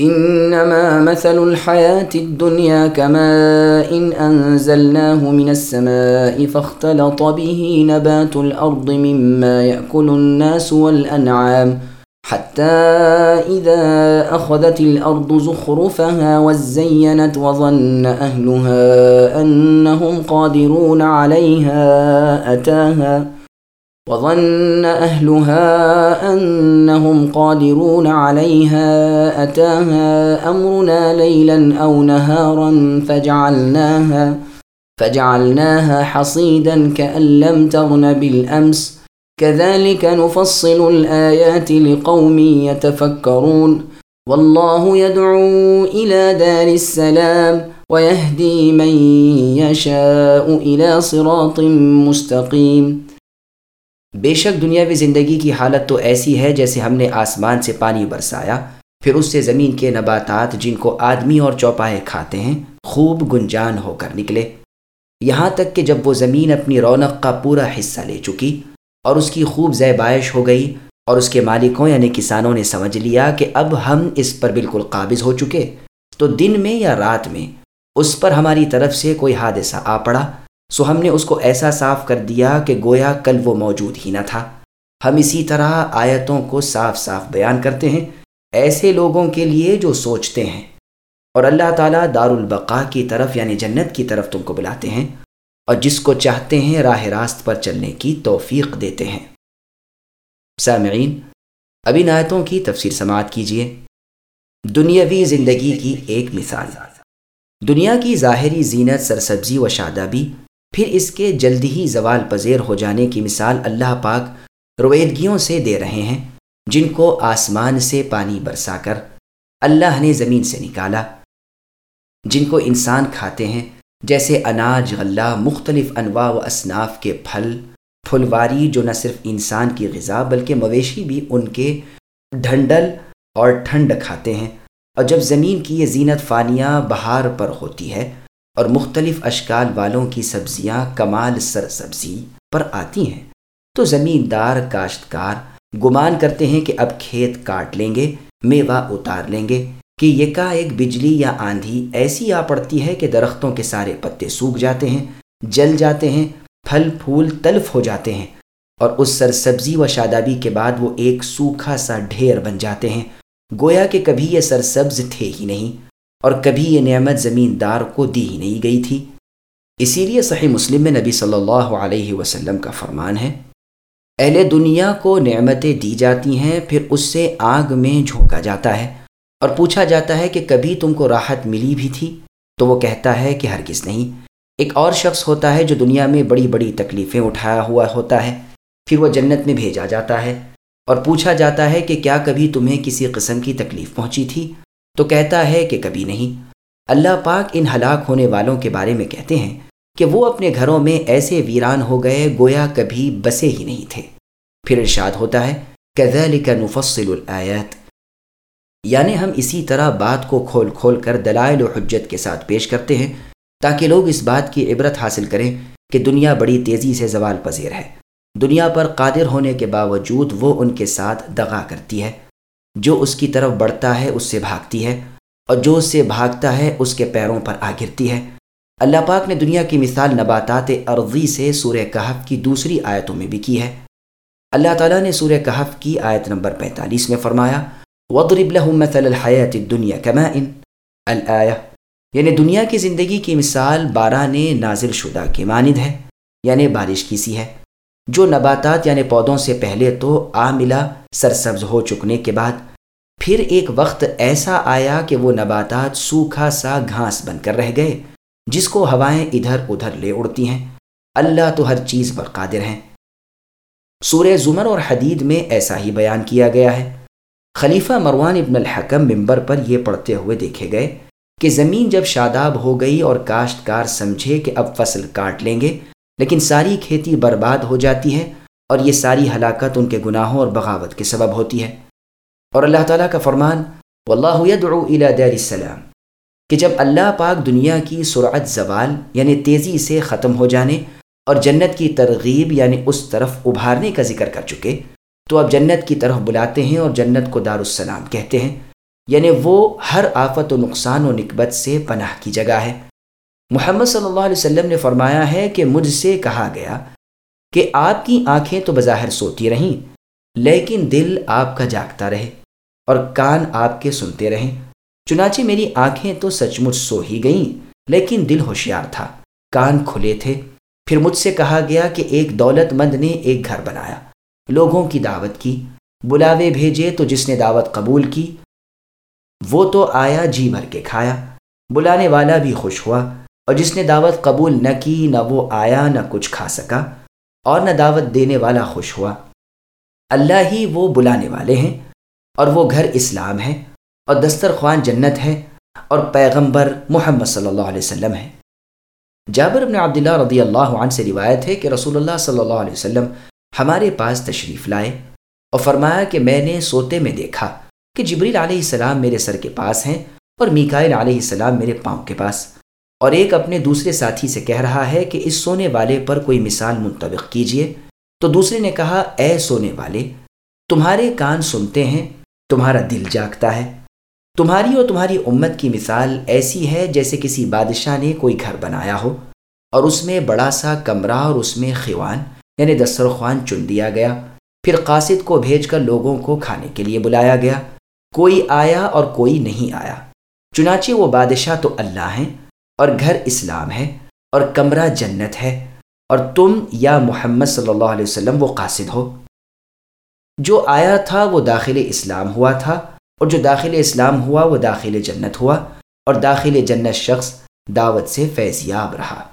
إنما مثل الحياة الدنيا كماء إن أنزلناه من السماء فاختلط به نبات الأرض مما يأكل الناس والأنعام حتى إذا أخذت الأرض زخرفها وزينت وظن أهلها أنهم قادرون عليها أتاها وظن أهلها أنهم قادرون عليها أتاها أمرنا ليلا أو نهارا فجعلناها فجعلناها حصيدا كأن لم تغن بالأمس. كذلك نفصل الآيات لقوم يتفكرون. والله يدعو إلى دار السلام ويهدي من يشاء إلى صراط مستقيم. بے شک دنیاوی زندگی کی حالت تو ایسی ہے جیسے ہم نے آسمان سے پانی برسایا، پھر اس سے زمین کے نباتات جن کو آدمی اور چوپائے کھاتے ہیں، خوب گنجان ہو کر نکلے۔ یہاں تک کہ جب وہ زمین اپنی رونق کا پورا حصہ لے چکی اور اس کی خوب زیبائش ہو گئی اور اس کے مالکوں یعنی کسانوں نے سمجھ لیا کہ اب ہم اس پر بالکل قابض ہو چکے، تو دن میں یا رات میں اس پر ہماری طرف سے کوئی حادثہ آ پڑا۔ سو ہم نے اس کو ایسا صاف کر دیا کہ گویا کل وہ موجود ہی نہ تھا۔ ہم اسی طرح آیتوں کو صاف صاف بیان کرتے ہیں، ایسے لوگوں کے لیے جو سوچتے ہیں۔ اور اللہ تعالیٰ دار البقا کی طرف یعنی جنت کی طرف تم کو بلاتے ہیں اور جس کو چاہتے ہیں راہ راست پر چلنے کی توفیق دیتے ہیں۔ سامعین ابھی نایتوں کی تفسیر سماعت کیجیے۔ دنیاوی زندگی کی ایک مثال۔ دنیا کی ظاہری زینت، سرسبزی و شادابی پھر اس کے جلدی ہی زوال پذیر ہو جانے کی مثال اللہ پاک رویدگیوں سے دے رہے ہیں، جن کو آسمان سے پانی برسا کر اللہ نے زمین سے نکالا۔ جن کو انسان کھاتے ہیں، جیسے اناج، غلہ، مختلف انواع و اصناف کے پھل، پھلواری جو نہ صرف انسان کی غذا بلکہ مویشی بھی ان کے ڈھنڈل اور ٹھنڈ کھاتے ہیں۔ اور جب زمین کی یہ زینت فانیہ بہار پر ہوتی ہے اور مختلف اشکال والوں کی سبزیاں کمال سر سبزی پر آتی ہیں۔ تو زمیندار کاشتکار گمان کرتے ہیں کہ اب کھیت کاٹ لیں گے، میوہ اتار لیں گے کہ یہ کا ایک بجلی یا آندھی ایسی آ پڑتی ہے کہ درختوں کے سارے پتے سوکھ جاتے ہیں، جل جاتے ہیں، پھل پھول تلف ہو جاتے ہیں اور اس سر سبزی و شادابی کے بعد وہ ایک سوکھا سا ڈھیر بن جاتے ہیں۔ گویا کہ کبھی یہ سر سبز تھے ہی نہیں۔ اور کبھی یہ نعمت زمیندار کو دی ہی نہیں گئی تھی۔ اسی لیے صحیح مسلم میں نبی صلی اللہ علیہ وسلم کا فرمان ہے، اہل دنیا کو نعمتیں دی جاتی ہیں، پھر اس سے آگ میں جھونکا جاتا ہے۔ اور پوچھا جاتا ہے کہ کبھی تم کو راحت ملی بھی تھی؟ تو وہ کہتا ہے کہ ہرگز نہیں۔ ایک اور شخص ہوتا ہے جو دنیا میں بڑی بڑی تکلیفیں اٹھایا ہوا ہوتا ہے، پھر وہ جنت میں بھیجا جاتا ہے۔ اور پوچھا جاتا ہے کہ کیا کبھی تمہیں کسی قسم کی تکلیف پہنچی تھی؟ تو کہتا ہے کہ کبھی نہیں۔ اللہ پاک ان ہلاک ہونے والوں کے بارے میں کہتے ہیں کہ وہ اپنے گھروں میں ایسے ویران ہو گئے گویا کبھی بسے ہی نہیں تھے۔ پھر ارشاد ہوتا ہے کہ نفصل الآیات یعنی ہم اسی طرح بات کو کھول کھول کر دلائل و حجت کے ساتھ پیش کرتے ہیں تاکہ لوگ اس بات کی عبرت حاصل کریں کہ دنیا بڑی تیزی سے زوال پذیر ہے۔ دنیا پر قادر ہونے کے باوجود وہ ان کے ساتھ دغا کرتی ہے۔ جو اس کی طرف بڑھتا ہے، اس سے بھاگتی ہے، اور جو اس سے بھاگتا ہے، اس کے پیروں پر آ گرتی ہے۔ اللہ پاک نے دنیا کی مثال نباتات ارضی سے سورہ کہف کی دوسری آیتوں میں بھی کی ہے۔ اللہ تعالیٰ نے سورہ کہف کی آیت نمبر پینتالیس میں فرمایا وضرب لهم مثل الحیات الدنیا كماء الآیہ یعنی دنیا کی زندگی کی مثال باران نازل شدہ کے مانند ہے یعنی بارش کی سی ہے۔ جو نباتات یعنی پودوں سے پہلے تو آ ملا سرسبز ہو چکنے کے بعد، پھر ایک وقت ایسا آیا کہ وہ نباتات سوکھا سا گھاس بن کر رہ گئے، جس کو ہوائیں ادھر ادھر لے اڑتی ہیں۔ اللہ تو ہر چیز پر قادر ہیں۔ سورہ زمر اور حدید میں ایسا ہی بیان کیا گیا ہے۔ خلیفہ مروان ابن الحکم ممبر پر یہ پڑھتے ہوئے دیکھے گئے کہ زمین جب شاداب ہو گئی اور کاشتکار سمجھے کہ اب فصل کاٹ لیں گے لیکن ساری کھیتی برباد ہو جاتی ہے اور یہ ساری ہلاکت ان کے گناہوں اور بغاوت کے سبب ہوتی ہے۔ اور اللہ تعالیٰ کا فرمان واللہ يدعو الى دار السلام۔ کہ جب اللہ پاک دنیا کی سرعت زوال یعنی تیزی سے ختم ہو جانے اور جنت کی ترغیب یعنی اس طرف ابھارنے کا ذکر کر چکے، تو اب جنت کی طرف بلاتے ہیں اور جنت کو دار السلام کہتے ہیں۔ یعنی وہ ہر آفت و نقصان و نکبت سے پناہ کی جگہ ہے۔ محمد صلی اللہ علیہ وسلم نے فرمایا ہے کہ مجھ سے کہا گیا کہ آپ کی آنکھیں تو بظاہر سوتی رہیں، لیکن دل آپ کا جاگتا رہے اور کان آپ کے سنتے رہیں چنانچہ میری آنکھیں تو سچ مچ سو ہی گئیں، لیکن دل ہوشیار تھا، کان کھلے تھے۔ پھر مجھ سے کہا گیا کہ ایک دولت مند نے ایک گھر بنایا، لوگوں کی دعوت کی، بلاوے بھیجے تو جس نے دعوت قبول کی۔ وہ تو آیا جی بھر کے کھایا، بلانے والا بھی خوش ہوا۔ اور جس نے دعوت قبول نہ کی، نہ وہ آیا، نہ کچھ کھا سکا اور نہ دعوت دینے والا خوش ہوا۔ اللہ ہی وہ بلانے والے ہیں اور وہ گھر اسلام ہے اور دسترخوان جنت ہے اور پیغمبر محمد صلی اللہ علیہ وسلم ہے۔ جابر بن عبداللہ رضی اللہ عنہ سے روایت ہے کہ رسول اللہ صلی اللہ علیہ وسلم ہمارے پاس تشریف لائے اور فرمایا کہ میں نے سوتے میں دیکھا کہ جبریل علیہ السلام میرے سر کے پاس ہیں اور میکائل علیہ السلام میرے پاؤں کے پاس۔ اور ایک اپنے دوسرے ساتھی سے کہہ رہا ہے کہ اس سونے والے پر کوئی مثال منطبق کیجیے۔ تو دوسرے نے کہا، اے سونے والے، تمہارے کان سنتے ہیں، تمہارا دل جاگتا ہے۔ تمہاری اور تمہاری امت کی مثال ایسی ہے جیسے کسی بادشاہ نے کوئی گھر بنایا ہو اور اس میں بڑا سا کمرہ اور اس میں خیوان یعنی دسترخوان چن دیا گیا۔ پھر قاصد کو بھیج کر لوگوں کو کھانے کے لیے بلایا گیا۔ کوئی آیا اور کوئی نہیں آیا۔ چنانچہ وہ بادشاہ تو اللہ ہیں۔ اور گھر اسلام ہے اور کمرہ جنت ہے اور تم یا محمد صلی اللہ علیہ وسلم وہ قاصد ہو۔ جو آیا تھا وہ داخل اسلام ہوا تھا اور جو داخل اسلام ہوا وہ داخل جنت ہوا اور داخل جنت شخص دعوت سے فیض یاب رہا۔